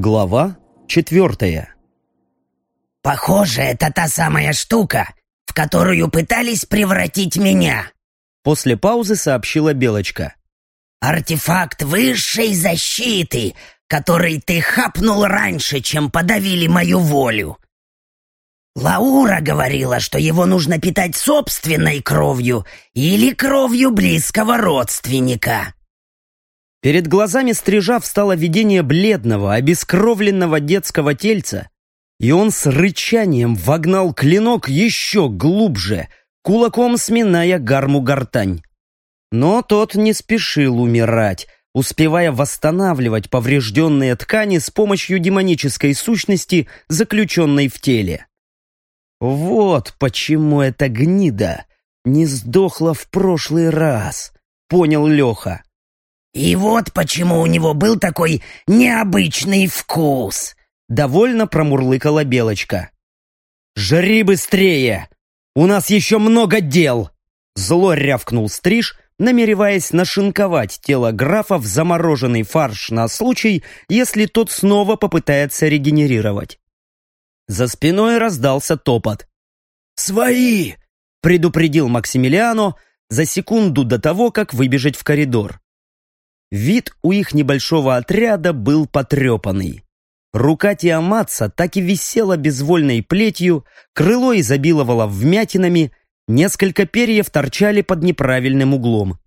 Глава четвертая «Похоже, это та самая штука, в которую пытались превратить меня», После паузы сообщила Белочка. «Артефакт высшей защиты, который ты хапнул раньше, чем подавили мою волю. Лаура говорила, что его нужно питать собственной кровью или кровью близкого родственника». Перед глазами стрижа встало видение бледного, обескровленного детского тельца, и он с рычанием вогнал клинок еще глубже, кулаком сминая гарму гортань. Но тот не спешил умирать, успевая восстанавливать поврежденные ткани с помощью демонической сущности, заключенной в теле. Вот почему эта гнида не сдохла в прошлый раз, понял Леха. «И вот почему у него был такой необычный вкус!» Довольно промурлыкала Белочка. «Жри быстрее! У нас еще много дел!» Зло рявкнул Стриж, намереваясь нашинковать тело графа в замороженный фарш на случай, если тот снова попытается регенерировать. За спиной раздался топот. «Свои!» — предупредил Максимилиано за секунду до того, как выбежать в коридор. Вид у их небольшого отряда был потрепанный. Рука Тиаматса так и висела безвольной плетью, крыло изобиловало вмятинами, несколько перьев торчали под неправильным углом.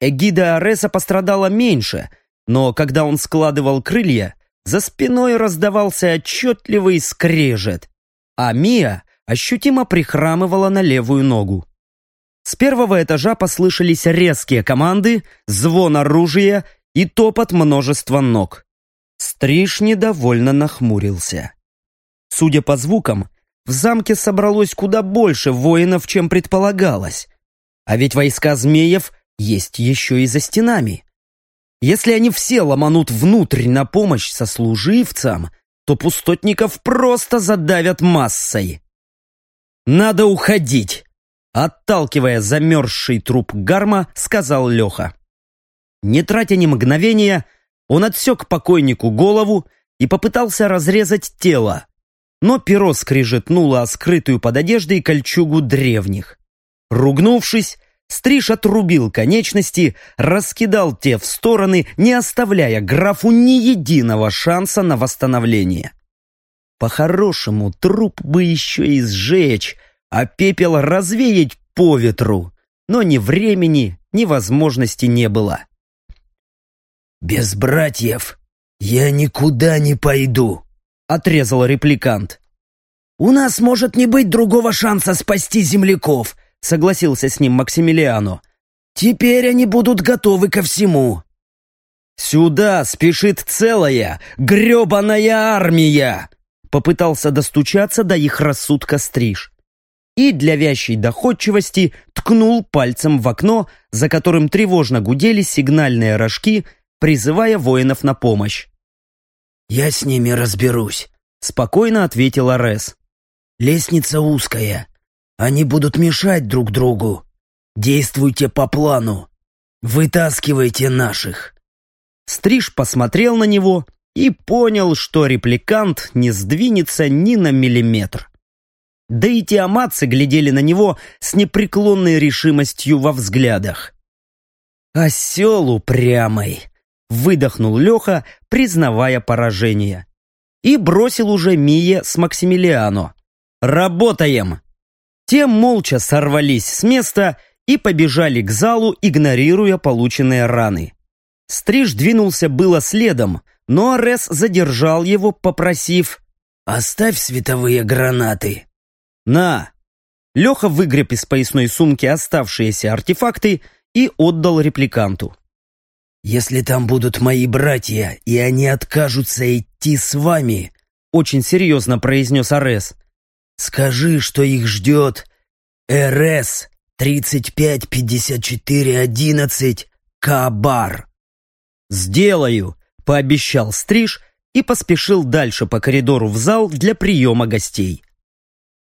Эгида Ареса пострадала меньше, но когда он складывал крылья, за спиной раздавался отчетливый скрежет, а Мия ощутимо прихрамывала на левую ногу. С первого этажа послышались резкие команды, звон оружия и топот множества ног. Стриж недовольно нахмурился. Судя по звукам, в замке собралось куда больше воинов, чем предполагалось. А ведь войска змеев есть еще и за стенами. Если они все ломанут внутрь на помощь сослуживцам, то пустотников просто задавят массой. «Надо уходить!» Отталкивая замерзший труп гарма, сказал Леха. Не тратя ни мгновения, он отсек покойнику голову и попытался разрезать тело, но перо скрижетнуло о скрытую под одеждой кольчугу древних. Ругнувшись, Стриж отрубил конечности, раскидал те в стороны, не оставляя графу ни единого шанса на восстановление. По-хорошему, труп бы еще и сжечь, а пепел развеять по ветру, но ни времени, ни возможности не было. «Без братьев я никуда не пойду», — отрезал репликант. «У нас может не быть другого шанса спасти земляков», — согласился с ним Максимилиано. «Теперь они будут готовы ко всему». «Сюда спешит целая, гребаная армия!» Попытался достучаться до их рассудка Стриж и для вящей доходчивости ткнул пальцем в окно, за которым тревожно гудели сигнальные рожки, призывая воинов на помощь. «Я с ними разберусь», — спокойно ответил Арес. «Лестница узкая. Они будут мешать друг другу. Действуйте по плану. Вытаскивайте наших». Стриж посмотрел на него и понял, что репликант не сдвинется ни на миллиметр. Да и тиаматцы глядели на него с непреклонной решимостью во взглядах. «Осел упрямый!» — выдохнул Леха, признавая поражение. И бросил уже Мие с Максимилиано. «Работаем!» Те молча сорвались с места и побежали к залу, игнорируя полученные раны. Стриж двинулся было следом, но Арес задержал его, попросив «Оставь световые гранаты». «На!» Леха выгреб из поясной сумки оставшиеся артефакты и отдал репликанту. «Если там будут мои братья, и они откажутся идти с вами», очень серьезно произнес Арес, «скажи, что их ждет РС 355411 Кабар». «Сделаю», — пообещал Стриж и поспешил дальше по коридору в зал для приема гостей.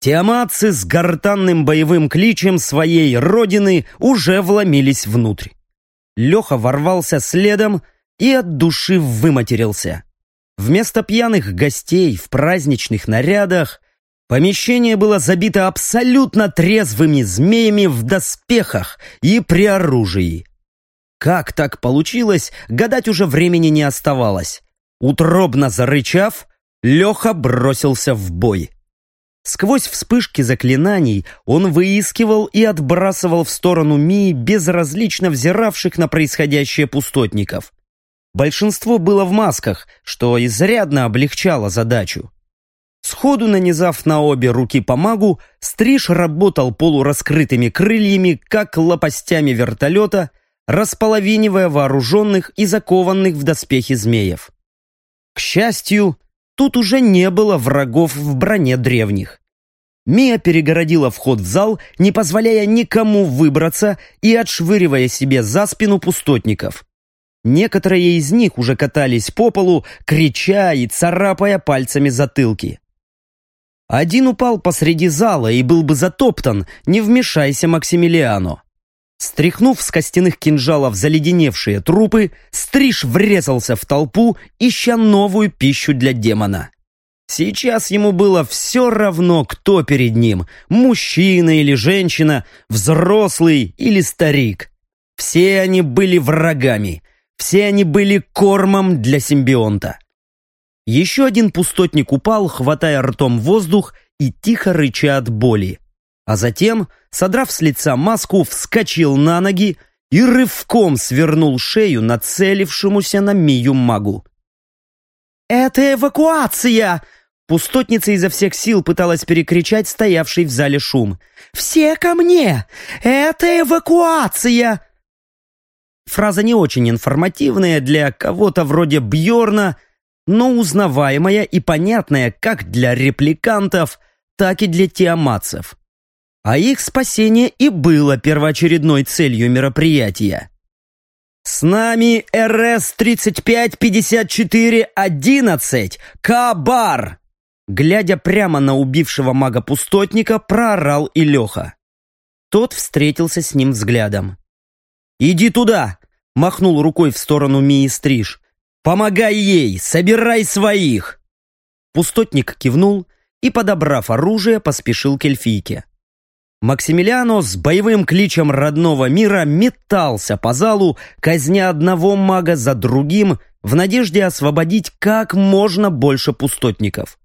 Тиаматцы с гортанным боевым кличем своей родины уже вломились внутрь. Леха ворвался следом и от души выматерился. Вместо пьяных гостей в праздничных нарядах помещение было забито абсолютно трезвыми змеями в доспехах и при оружии. Как так получилось, гадать уже времени не оставалось. Утробно зарычав, Леха бросился в бой. Сквозь вспышки заклинаний он выискивал и отбрасывал в сторону Мии безразлично взиравших на происходящее пустотников. Большинство было в масках, что изрядно облегчало задачу. Сходу нанизав на обе руки по магу, Стриж работал полураскрытыми крыльями, как лопастями вертолета, располовинивая вооруженных и закованных в доспехи змеев. К счастью, тут уже не было врагов в броне древних. Мия перегородила вход в зал, не позволяя никому выбраться и отшвыривая себе за спину пустотников. Некоторые из них уже катались по полу, крича и царапая пальцами затылки. Один упал посреди зала и был бы затоптан, не вмешайся Максимилиано. Стряхнув с костяных кинжалов заледеневшие трупы, Стриж врезался в толпу, ища новую пищу для демона. Сейчас ему было все равно, кто перед ним, мужчина или женщина, взрослый или старик. Все они были врагами, все они были кормом для симбионта. Еще один пустотник упал, хватая ртом воздух и тихо рыча от боли. А затем, содрав с лица маску, вскочил на ноги и рывком свернул шею нацелившемуся на Мию магу. «Это эвакуация!» Пустотница изо всех сил пыталась перекричать стоявший в зале шум. «Все ко мне! Это эвакуация!» Фраза не очень информативная для кого-то вроде Бьорна, но узнаваемая и понятная как для репликантов, так и для тиаматцев. А их спасение и было первоочередной целью мероприятия. «С нами РС-3554-11, Кабар!» Глядя прямо на убившего мага-пустотника, проорал и Леха. Тот встретился с ним взглядом. «Иди туда!» — махнул рукой в сторону Мии Стриж. «Помогай ей! Собирай своих!» Пустотник кивнул и, подобрав оружие, поспешил к эльфийке. Максимилиано с боевым кличем родного мира метался по залу, казня одного мага за другим, в надежде освободить как можно больше пустотников.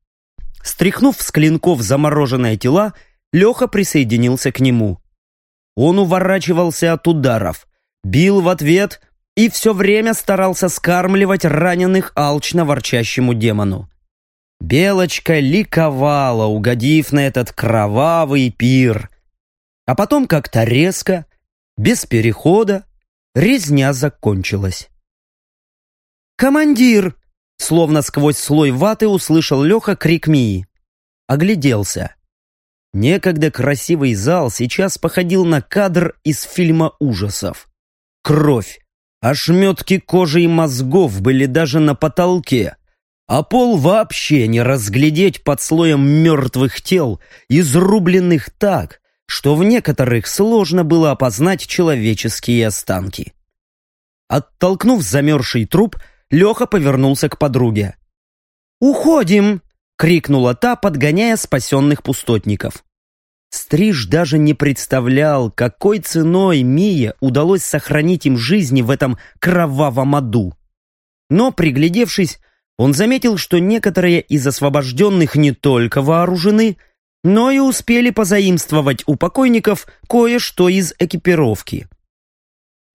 Стряхнув с клинков замороженные тела, Леха присоединился к нему. Он уворачивался от ударов, бил в ответ и все время старался скармливать раненых алчно ворчащему демону. Белочка ликовала, угодив на этот кровавый пир. А потом как-то резко, без перехода, резня закончилась. «Командир!» Словно сквозь слой ваты услышал Леха крик Мии. Огляделся. Некогда красивый зал сейчас походил на кадр из фильма ужасов. Кровь, ошметки кожи и мозгов были даже на потолке, а пол вообще не разглядеть под слоем мертвых тел, изрубленных так, что в некоторых сложно было опознать человеческие останки. Оттолкнув замерзший труп, Леха повернулся к подруге. «Уходим!» — крикнула та, подгоняя спасенных пустотников. Стриж даже не представлял, какой ценой Мия удалось сохранить им жизни в этом кровавом аду. Но, приглядевшись, он заметил, что некоторые из освобожденных не только вооружены, но и успели позаимствовать у покойников кое-что из экипировки.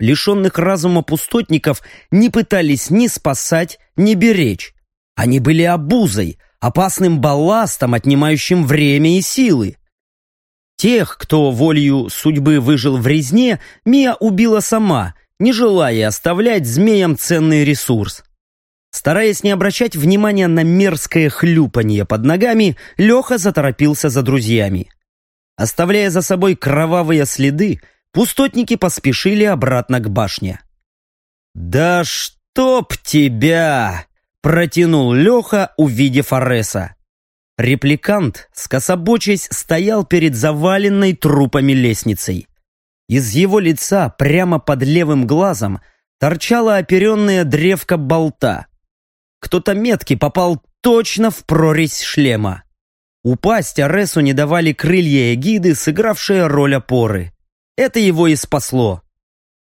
Лишенных разума пустотников не пытались ни спасать, ни беречь. Они были обузой, опасным балластом, отнимающим время и силы. Тех, кто волею судьбы выжил в резне, Мия убила сама, не желая оставлять змеям ценный ресурс. Стараясь не обращать внимания на мерзкое хлюпанье под ногами, Леха заторопился за друзьями. Оставляя за собой кровавые следы, пустотники поспешили обратно к башне. «Да чтоб тебя!» — протянул Леха, увидев Ареса. Репликант, скособочась, стоял перед заваленной трупами лестницей. Из его лица, прямо под левым глазом, торчала оперенная древка болта. Кто-то меткий попал точно в прорезь шлема. Упасть Аресу не давали крылья эгиды, сыгравшие роль опоры. Это его и спасло.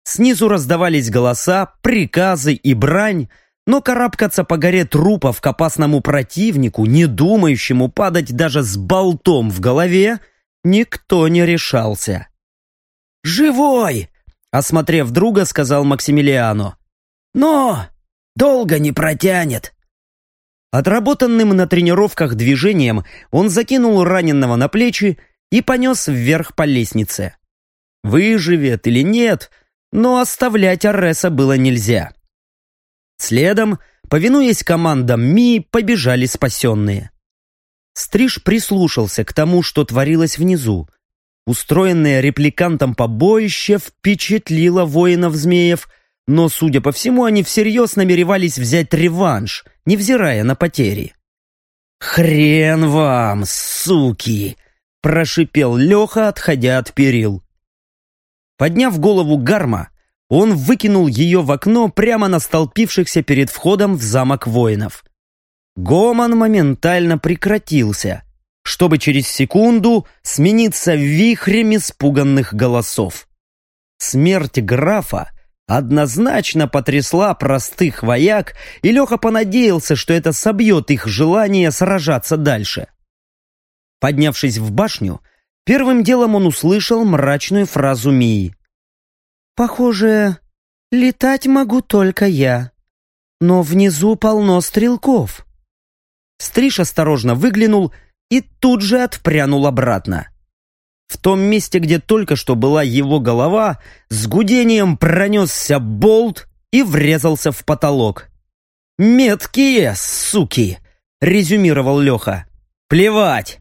Снизу раздавались голоса, приказы и брань, но карабкаться по горе трупов к опасному противнику, не думающему падать даже с болтом в голове, никто не решался. «Живой!» — осмотрев друга, сказал Максимилиано. «Но долго не протянет». Отработанным на тренировках движением он закинул раненого на плечи и понес вверх по лестнице. Выживет или нет, но оставлять Ареса было нельзя. Следом, повинуясь командам Ми, побежали спасенные. Стриж прислушался к тому, что творилось внизу. Устроенное репликантом побоище впечатлило воинов-змеев, но, судя по всему, они всерьез намеревались взять реванш, невзирая на потери. «Хрен вам, суки!» – прошипел Леха, отходя от перил. Подняв голову гарма, он выкинул ее в окно прямо на столпившихся перед входом в замок воинов. Гомон моментально прекратился, чтобы через секунду смениться вихрем испуганных голосов. Смерть графа однозначно потрясла простых вояк, и Леха понадеялся, что это собьет их желание сражаться дальше. Поднявшись в башню, первым делом он услышал мрачную фразу Мии. Похоже, летать могу только я. Но внизу полно стрелков. Стриж осторожно выглянул и тут же отпрянул обратно. В том месте, где только что была его голова, с гудением пронесся болт и врезался в потолок. «Меткие, суки!» — резюмировал Леха. «Плевать!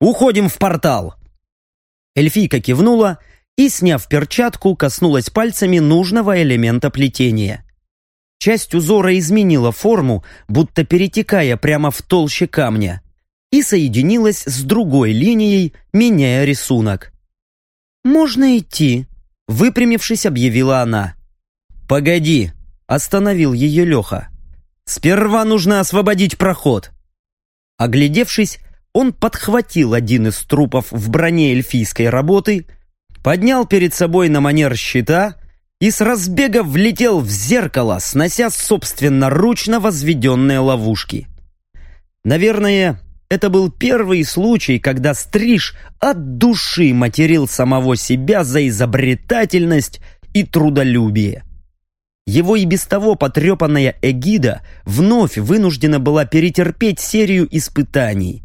Уходим в портал!» Эльфийка кивнула и, сняв перчатку, коснулась пальцами нужного элемента плетения. Часть узора изменила форму, будто перетекая прямо в толще камня, и соединилась с другой линией, меняя рисунок. «Можно идти», — выпрямившись, объявила она. «Погоди», — остановил ее Леха. «Сперва нужно освободить проход». Оглядевшись, он подхватил один из трупов в броне эльфийской работы — поднял перед собой на манер щита и с разбега влетел в зеркало, снося собственноручно возведенные ловушки. Наверное, это был первый случай, когда Стриж от души материл самого себя за изобретательность и трудолюбие. Его и без того потрепанная эгида вновь вынуждена была перетерпеть серию испытаний,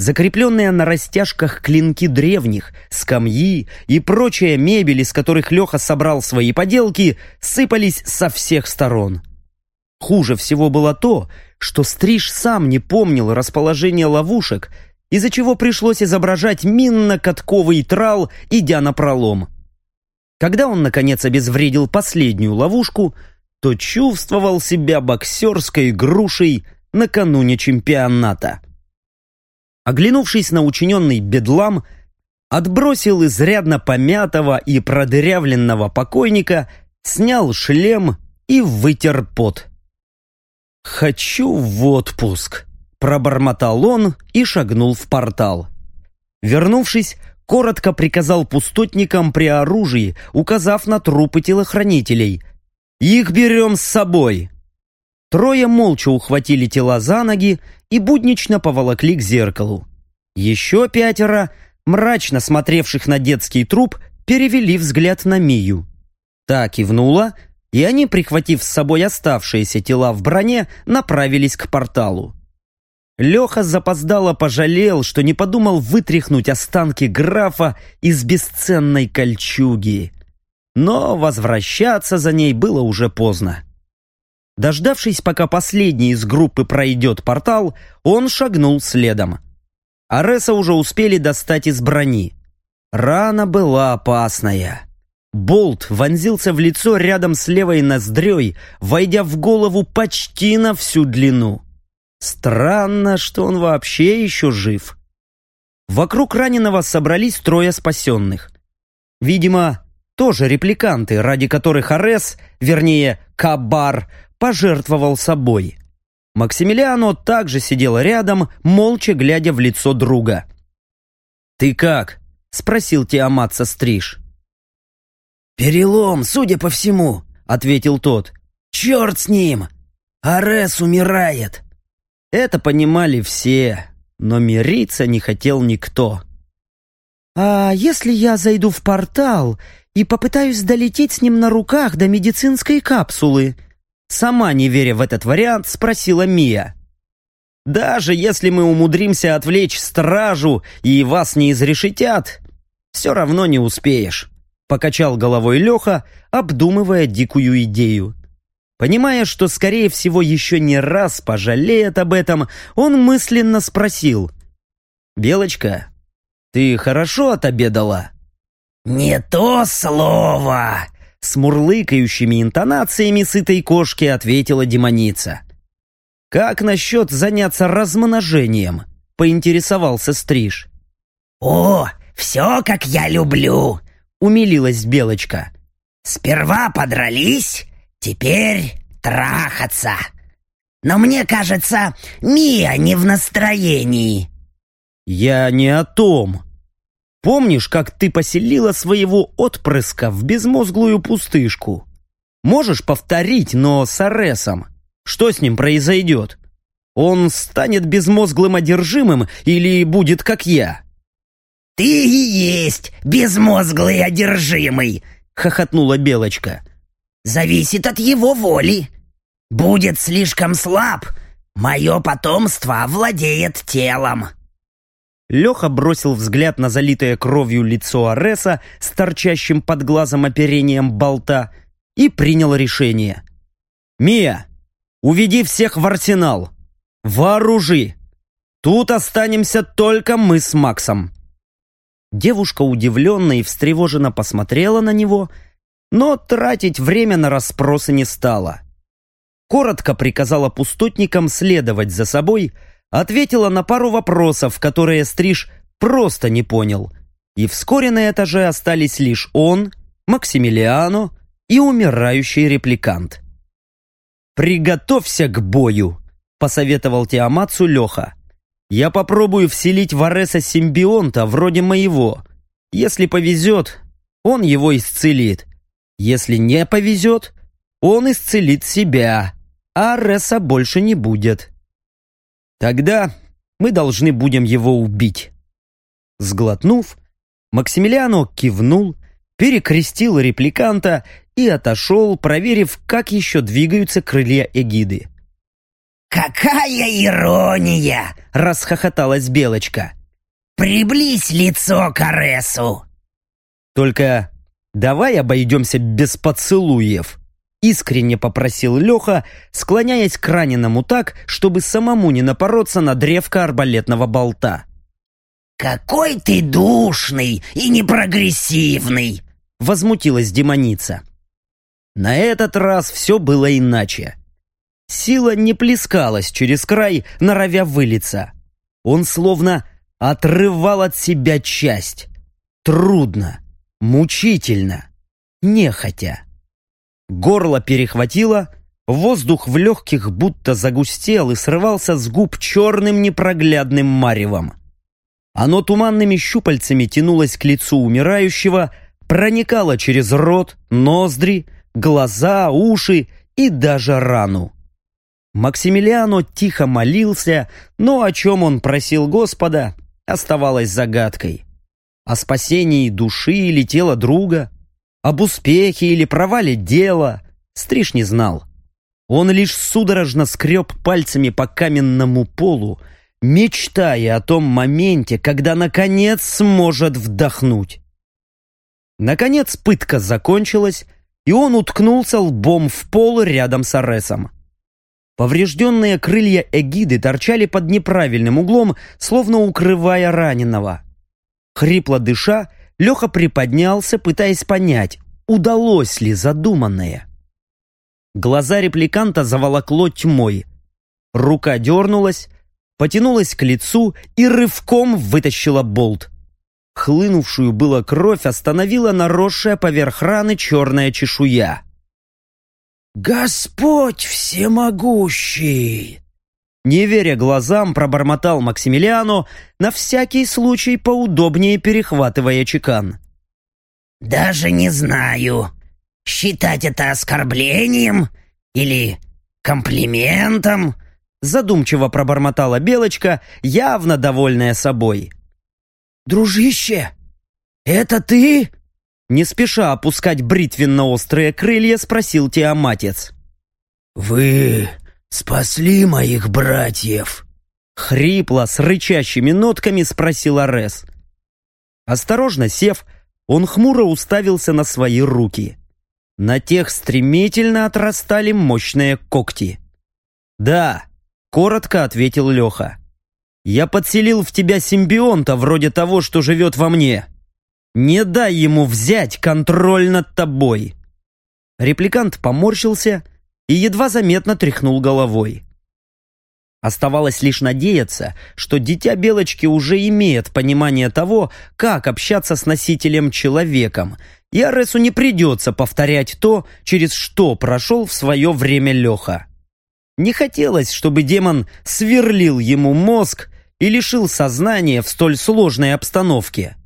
Закрепленные на растяжках клинки древних, скамьи и прочая мебель, из которых Леха собрал свои поделки, сыпались со всех сторон. Хуже всего было то, что Стриж сам не помнил расположение ловушек, из-за чего пришлось изображать минно-катковый трал, идя на пролом. Когда он, наконец, обезвредил последнюю ловушку, то чувствовал себя боксерской грушей накануне чемпионата оглянувшись на учиненный бедлам, отбросил изрядно помятого и продырявленного покойника, снял шлем и вытер пот. «Хочу в отпуск», — пробормотал он и шагнул в портал. Вернувшись, коротко приказал пустотникам при оружии, указав на трупы телохранителей. «Их берем с собой!» Трое молча ухватили тела за ноги и буднично поволокли к зеркалу. Еще пятеро, мрачно смотревших на детский труп, перевели взгляд на Мию. Та кивнула, и они, прихватив с собой оставшиеся тела в броне, направились к порталу. Леха запоздало пожалел, что не подумал вытряхнуть останки графа из бесценной кольчуги. Но возвращаться за ней было уже поздно. Дождавшись, пока последний из группы пройдет портал, он шагнул следом. Ареса уже успели достать из брони. Рана была опасная. Болт вонзился в лицо рядом с левой ноздрёй, войдя в голову почти на всю длину. Странно, что он вообще еще жив. Вокруг раненого собрались трое спасенных. Видимо, тоже репликанты, ради которых Арес, вернее, Кабар, пожертвовал собой. Максимилиано также сидел рядом, молча глядя в лицо друга. «Ты как?» — спросил Тиамат стриж. «Перелом, судя по всему», — ответил тот. «Черт с ним! Арес умирает!» Это понимали все, но мириться не хотел никто. «А если я зайду в портал и попытаюсь долететь с ним на руках до медицинской капсулы?» Сама, не веря в этот вариант, спросила Мия. «Даже если мы умудримся отвлечь стражу и вас не изрешетят, все равно не успеешь», покачал головой Леха, обдумывая дикую идею. Понимая, что, скорее всего, еще не раз пожалеет об этом, он мысленно спросил. «Белочка, ты хорошо отобедала?» «Не то слово!» С мурлыкающими интонациями сытой кошки ответила демоница. «Как насчет заняться размножением?» — поинтересовался Стриж. «О, все, как я люблю!» — умилилась Белочка. «Сперва подрались, теперь трахаться. Но мне кажется, Мия не в настроении». «Я не о том», Помнишь, как ты поселила своего отпрыска в безмозглую пустышку? Можешь повторить, но с Аресом. Что с ним произойдет? Он станет безмозглым одержимым или будет как я?» «Ты и есть безмозглый одержимый!» — хохотнула Белочка. «Зависит от его воли. Будет слишком слаб, мое потомство овладеет телом». Леха бросил взгляд на залитое кровью лицо Ареса с торчащим под глазом оперением болта и принял решение. «Мия, уведи всех в арсенал! Вооружи! Тут останемся только мы с Максом!» Девушка удивленно и встревоженно посмотрела на него, но тратить время на расспросы не стала. Коротко приказала пустотникам следовать за собой, ответила на пару вопросов, которые Стриж просто не понял. И вскоре на этаже остались лишь он, Максимилиано и умирающий репликант. «Приготовься к бою», — посоветовал Тиамацу Леха. «Я попробую вселить в Ареса симбионта вроде моего. Если повезет, он его исцелит. Если не повезет, он исцелит себя, а Ареса больше не будет». Тогда мы должны будем его убить. Сглотнув, Максимилиано кивнул, перекрестил репликанта и отошел, проверив, как еще двигаются крылья эгиды. «Какая ирония!» — расхохоталась Белочка. «Приблизь лицо к Аресу!» «Только давай обойдемся без поцелуев!» Искренне попросил Леха, склоняясь к раненому так, чтобы самому не напороться на древко арбалетного болта. «Какой ты душный и непрогрессивный!» Возмутилась демоница. На этот раз все было иначе. Сила не плескалась через край, норовя вылиться. Он словно отрывал от себя часть. Трудно, мучительно, нехотя. Горло перехватило, воздух в легких будто загустел и срывался с губ черным непроглядным маревом. Оно туманными щупальцами тянулось к лицу умирающего, проникало через рот, ноздри, глаза, уши и даже рану. Максимилиано тихо молился, но о чем он просил Господа, оставалось загадкой. О спасении души или тела друга, об успехе или провале дела Стриж не знал. Он лишь судорожно скреб пальцами по каменному полу, мечтая о том моменте, когда наконец сможет вдохнуть. Наконец пытка закончилась, и он уткнулся лбом в пол рядом с Аресом. Поврежденные крылья эгиды торчали под неправильным углом, словно укрывая раненого. Хрипло дыша, Леха приподнялся, пытаясь понять, удалось ли задуманное. Глаза репликанта заволокло тьмой. Рука дернулась, потянулась к лицу и рывком вытащила болт. Хлынувшую было кровь остановила наросшая поверх раны черная чешуя. «Господь всемогущий!» Не веря глазам, пробормотал Максимилиано, на всякий случай поудобнее перехватывая чекан. «Даже не знаю, считать это оскорблением или комплиментом?» Задумчиво пробормотала Белочка, явно довольная собой. «Дружище, это ты?» Не спеша опускать бритвенно-острые крылья, спросил Тиаматец. «Вы спасли моих братьев?» Хрипло, с рычащими нотками спросил Арес. Осторожно сев, он хмуро уставился на свои руки. На тех стремительно отрастали мощные когти. «Да», — коротко ответил Леха. «Я подселил в тебя симбионта вроде того, что живет во мне. Не дай ему взять контроль над тобой!» Репликант поморщился и едва заметно тряхнул головой. Оставалось лишь надеяться, что дитя Белочки уже имеет понимание того, как общаться с носителем-человеком, и Аресу не придется повторять то, через что прошел в свое время Леха. Не хотелось, чтобы демон сверлил ему мозг и лишил сознания в столь сложной обстановке.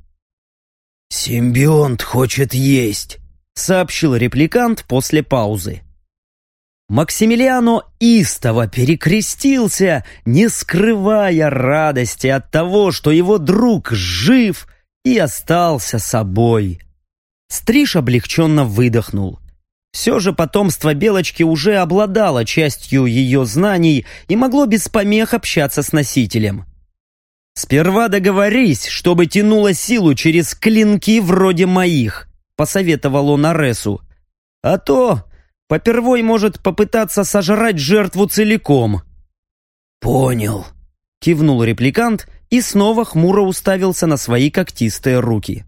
«Симбионт хочет есть», — сообщил репликант после паузы. Максимилиано истово перекрестился, не скрывая радости от того, что его друг жив и остался собой. Стриж облегченно выдохнул. Все же потомство Белочки уже обладало частью ее знаний и могло без помех общаться с носителем. «Сперва договорись, чтобы тянуло силу через клинки вроде моих», — посоветовал он Аресу. «А то попервой может попытаться сожрать жертву целиком». «Понял», — кивнул репликант и снова хмуро уставился на свои когтистые руки.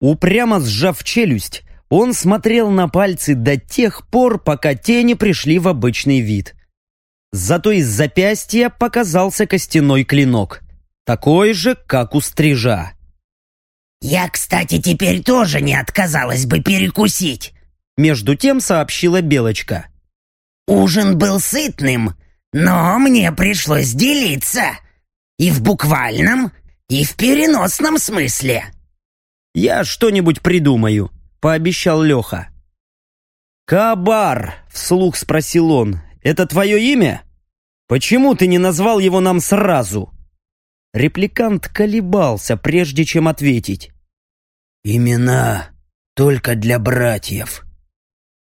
Упрямо сжав челюсть, он смотрел на пальцы до тех пор, пока те не пришли в обычный вид. Зато из запястья показался костяной клинок такой же, как у стрижа. «Я, кстати, теперь тоже не отказалась бы перекусить», между тем сообщила Белочка. «Ужин был сытным, но мне пришлось делиться. И в буквальном, и в переносном смысле». «Я что-нибудь придумаю», — пообещал Леха. «Кабар», — вслух спросил он, — «это твое имя? Почему ты не назвал его нам сразу?» Репликант колебался, прежде чем ответить. «Имена только для братьев.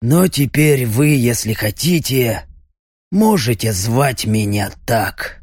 Но теперь вы, если хотите, можете звать меня так».